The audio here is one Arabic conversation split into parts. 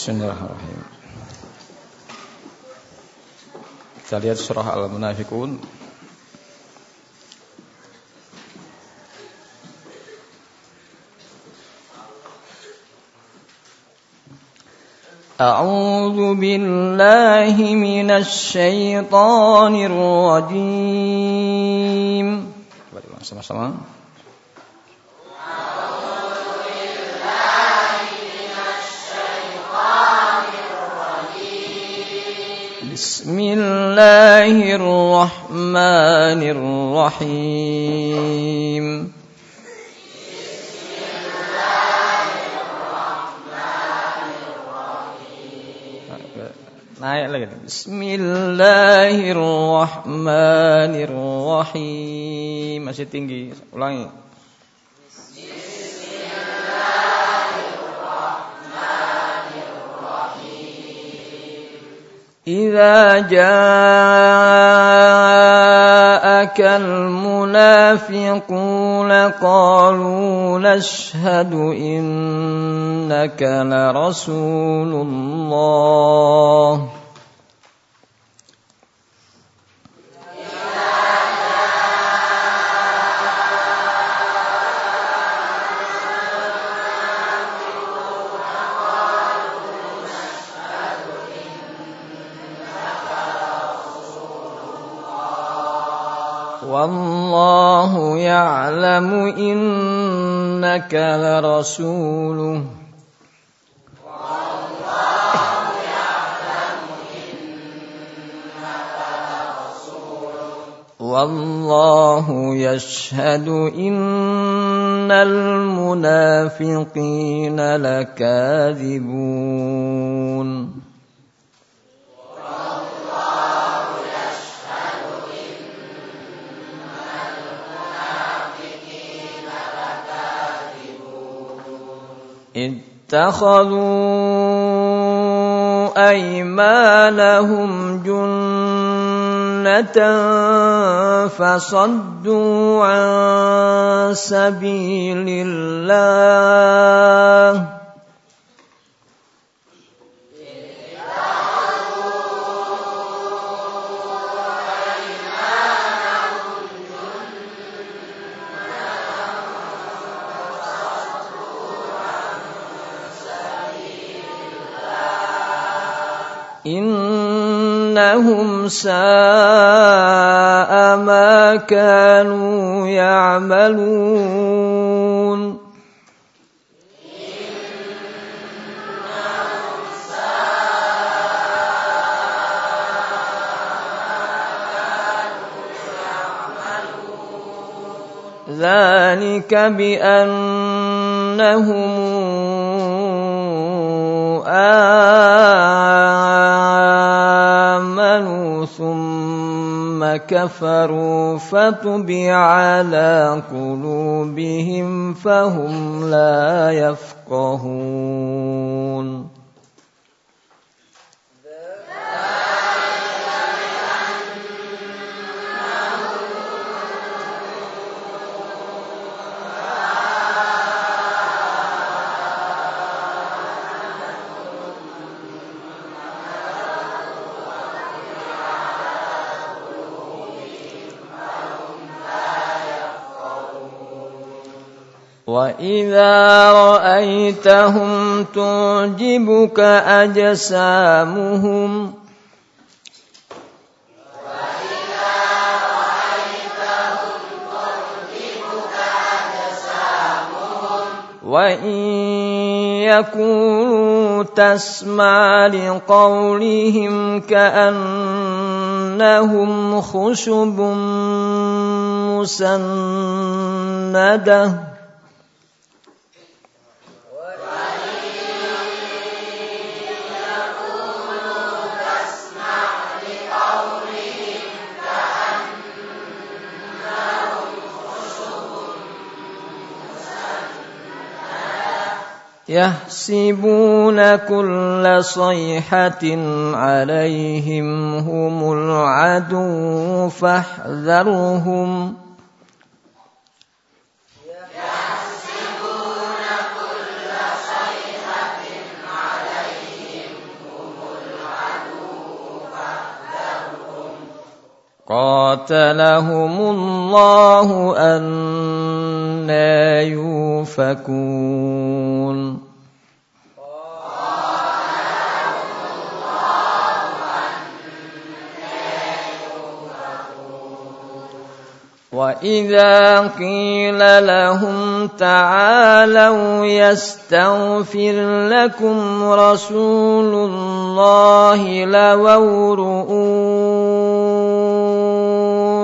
Bismillahirrahmanirrahim. Kita lihat surah Al-Munafiqun أعوذ بالله من الشيطان الرجيم sama-sama بسم الله الرحمن الرحيم naik lagi Bismillahirrahmanirrahim masih tinggi ulangi إذا جاءك المنافقون قالوا نشهد إنك لرسول الله. إنك لرسوله. والله يشهد إن المنافقين لكاذبون. اتخذوا ايمانهم جنه فصدوا عن سبيل الله إنهم ساء ما كانوا يعملون. ذلك بأنهم آمنوا. ثم كفروا فطبع على قلوبهم فهم لا يفقهون وإذا رأيتهم تعجبك أجسامهم وإن يكونوا تسمع لقولهم كأنهم خشب مسنده يحسبون كل صيحة عليهم هم العدو فاحذرهم. قاتلهم الله أن أنا يوفكون. واذا قيل لهم تعالوا يستغفر لكم رسول الله لووا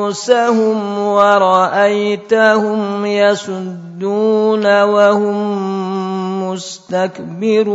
رؤوسهم ورأيتهم يسدون وهم مستكبرون.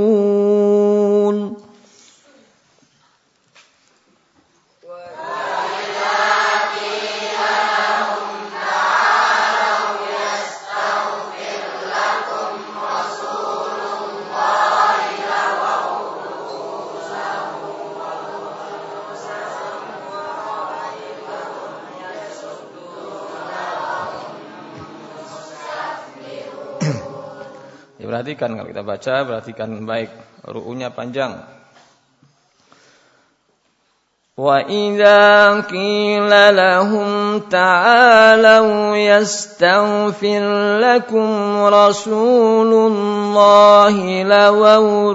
perhatikan kalau kita baca, perhatikan baik. Ru'unya panjang. وَإِذَا قِيلَ لَهُمْ تَعَالَوْا يَسْتَغْفِرْ لَكُمْ رَسُولُ اللَّهِ لَوَوْا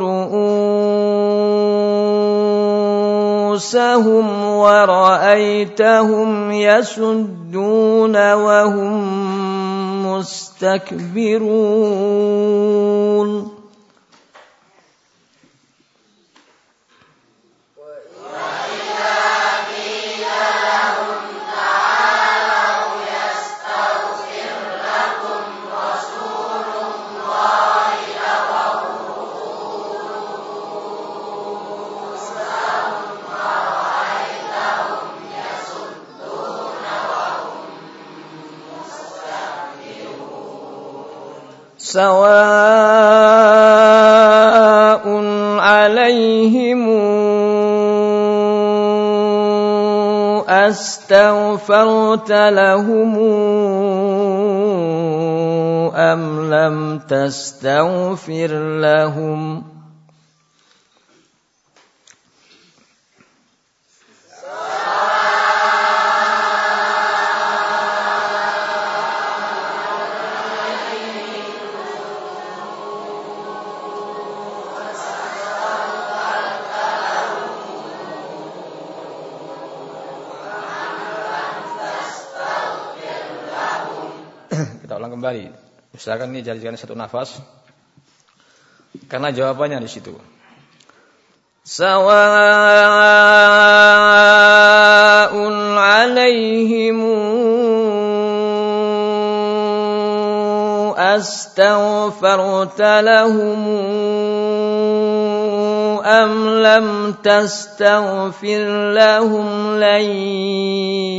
رُؤُوسَهُمْ وَرَأَيْتَهُمْ يَسُدُّونَ وَهُمْ مستكبرون استغفرت لهم ام لم تستغفر لهم kembali. misalkan ini jadikan satu nafas. Karena jawabannya di situ. Sawa'un 'alaihim astaghfarta lahum am lam tastaghfir lahum lan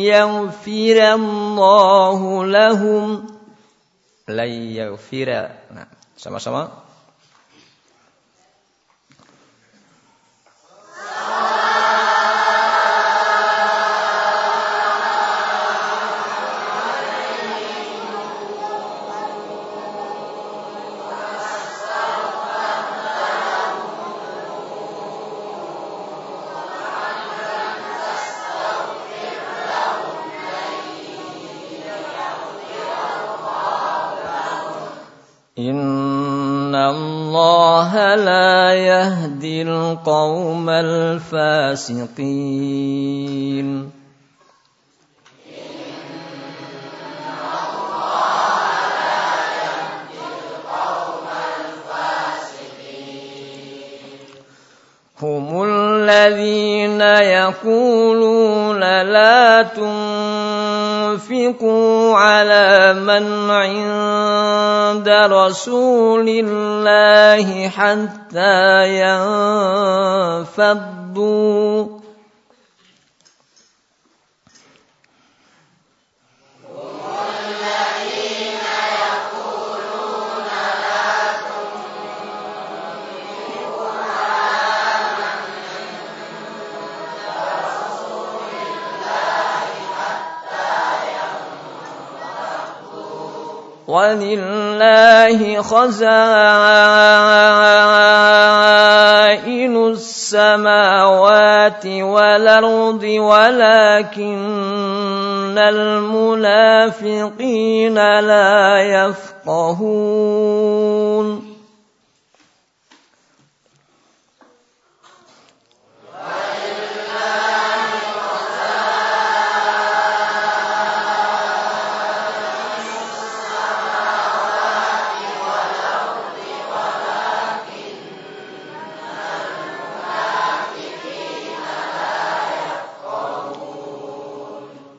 yaghfira Allahu lahum yaghfira. Nah, sama-sama لا يهدي القوم الفاسقين هم الذين يقولون لا تنفقوا على من عند رسول الله حتى ينفضوا. ولله خزائن السماوات والأرض ولكن المنافقين لا يفقهون.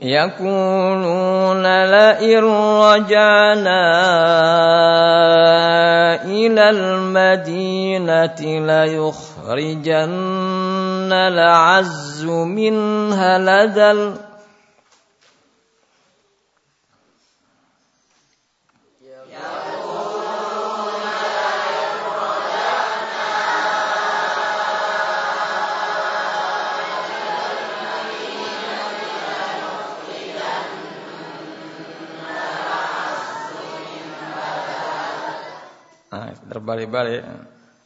يقولون لئن رجعنا إلى المدينة ليخرجن العز منها لذل terbalik-balik.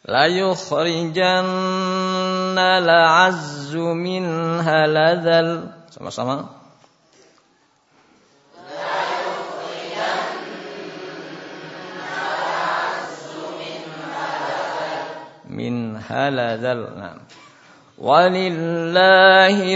La yukhrijanna la'azzu min haladzal. Sama-sama. Min haladzal. Nah. ولله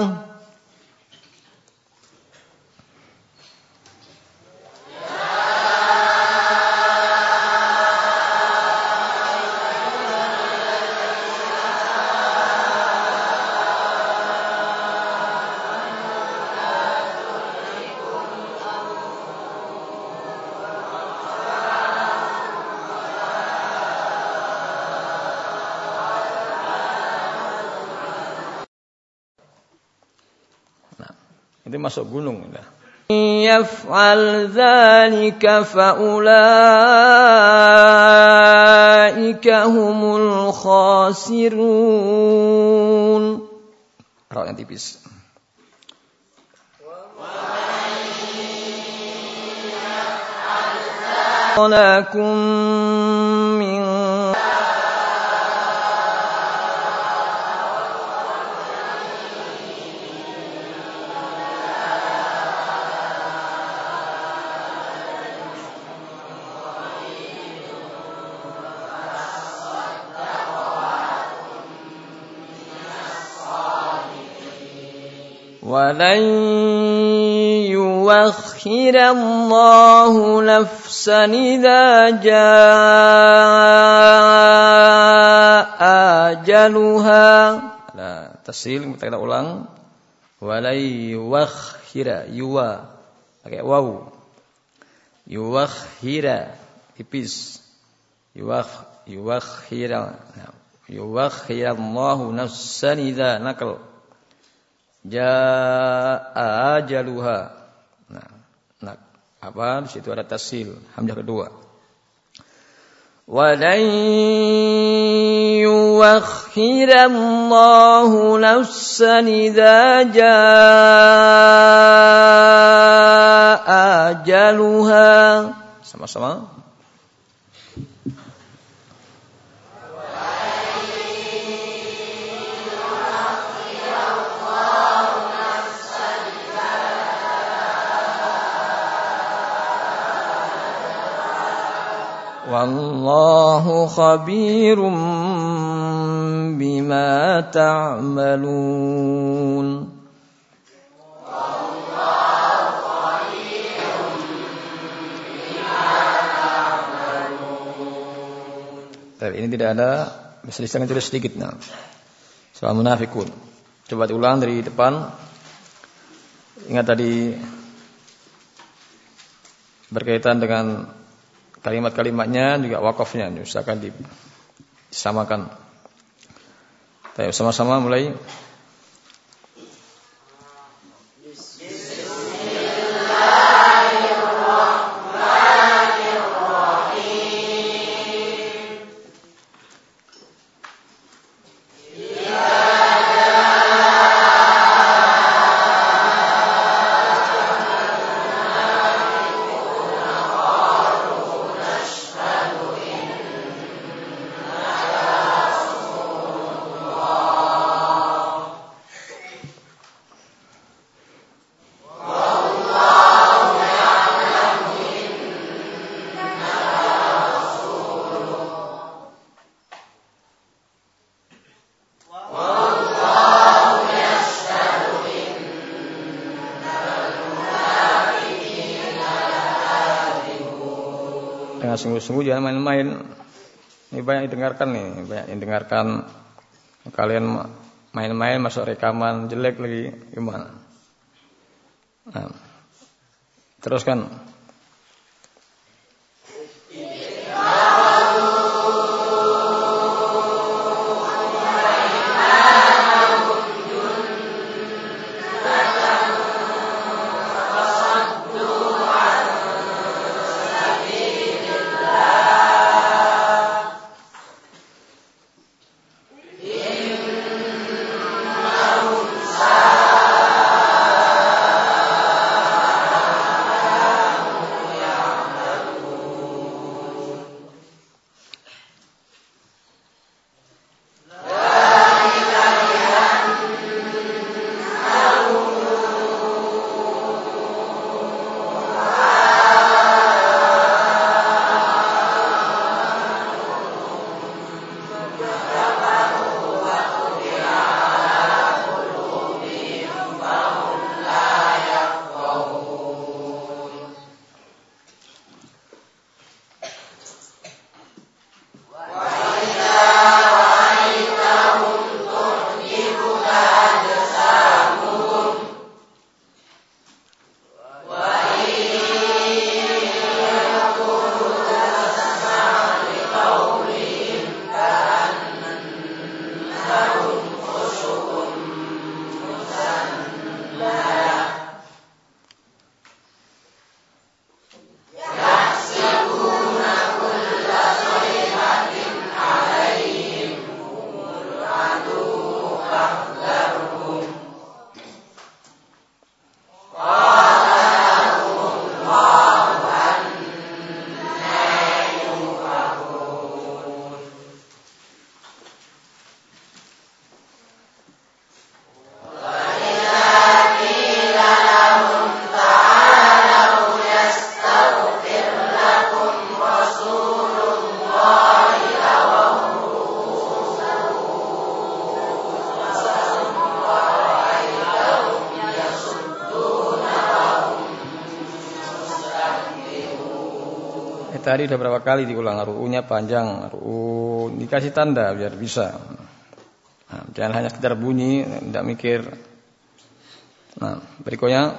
vâng masuk gunung. Udah. يفعل ذلك فأولئك هم الخاسرون Rok yang tipis. لكم ولن يوخر الله نفسا إذا جاء أجلها Nah, tasil kita kita ulang. Walai yuwakhira yuwa pakai waw. Yuwakhira tipis. Yuwakh yuwakhira. Nah, yuwakhira Allahu nafsan idza nakal. Ja'a ajaluha. Nah, nah, apa? Di situ ada tasil, hamzah kedua. Walan yuakhira Allah nafsan idza jaa ajaluha. Sama-sama. والله خبير بما تعملون Tapi ini tidak ada perselisihan tidak sedikit. Nah. Soal munafikun. Coba diulang dari depan. Ingat tadi berkaitan dengan kalimat-kalimatnya juga wakafnya usahakan disamakan. Tapi sama-sama mulai sungguh-sungguh jangan main-main. Ini banyak yang dengarkan nih, banyak yang dengarkan kalian main-main masuk rekaman jelek lagi gimana? Nah, teruskan. Tadi udah berapa kali diulang? Ru'unya panjang. Ru'u dikasih tanda biar bisa. Nah, jangan hanya sekedar bunyi tidak mikir. Nah berikutnya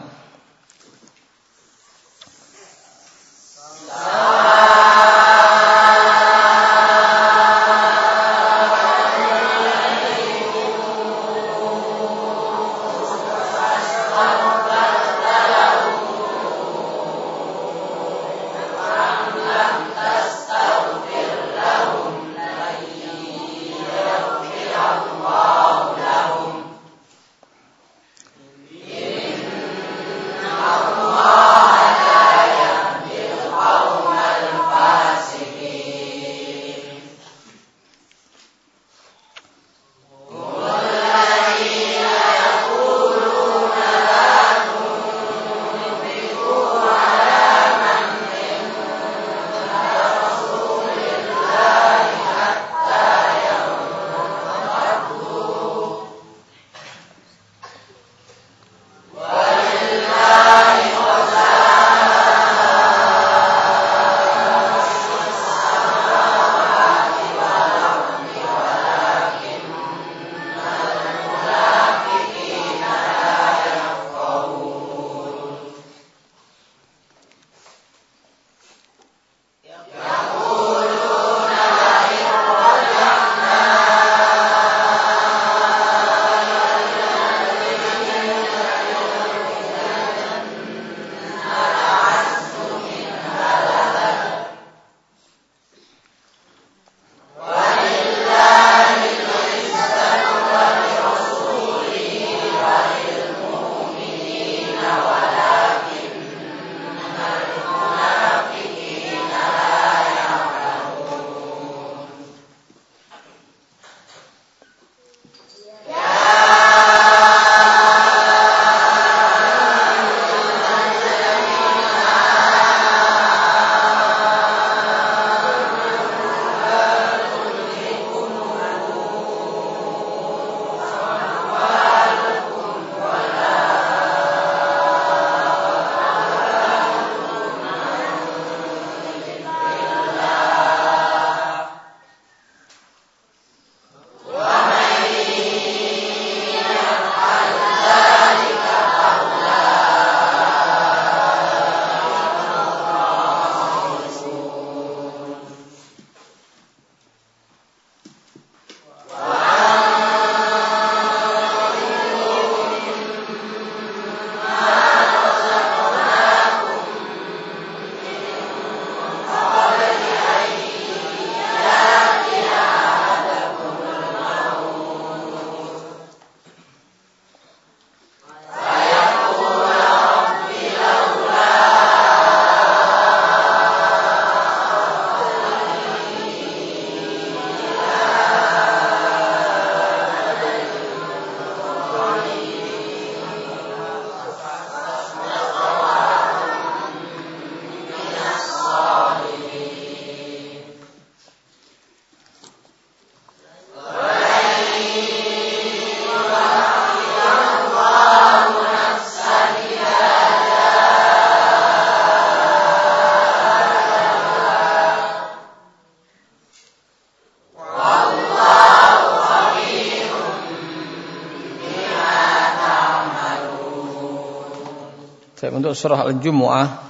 surah Al-Jumu'ah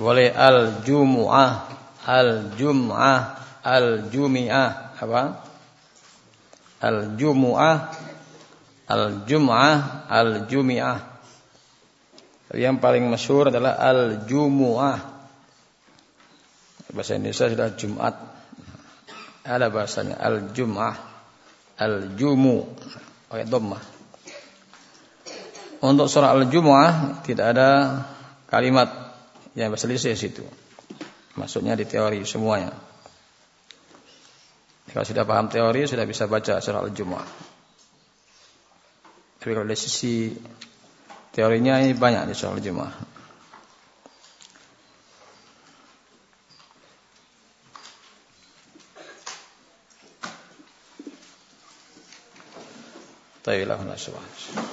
boleh Al-Jumu'ah, Al-Jum'ah, Al-Jumi'ah apa? Al-Jumu'ah, Al-Jum'ah, Al-Jumi'ah. Yang paling masyhur adalah Al-Jumu'ah. Bahasa Indonesia sudah Jumat. Ada bahasanya Al-Jum'ah, Al-Jumu, pakai. Untuk surah Al-Jumu'ah tidak ada kalimat yang berselisih situ. Maksudnya di teori semuanya. Kalau sudah paham teori sudah bisa baca surah Al-Jumu'ah. Tapi kalau dari sisi teorinya ini banyak di surah Al-Jumu'ah. Tayyiblah subhanahu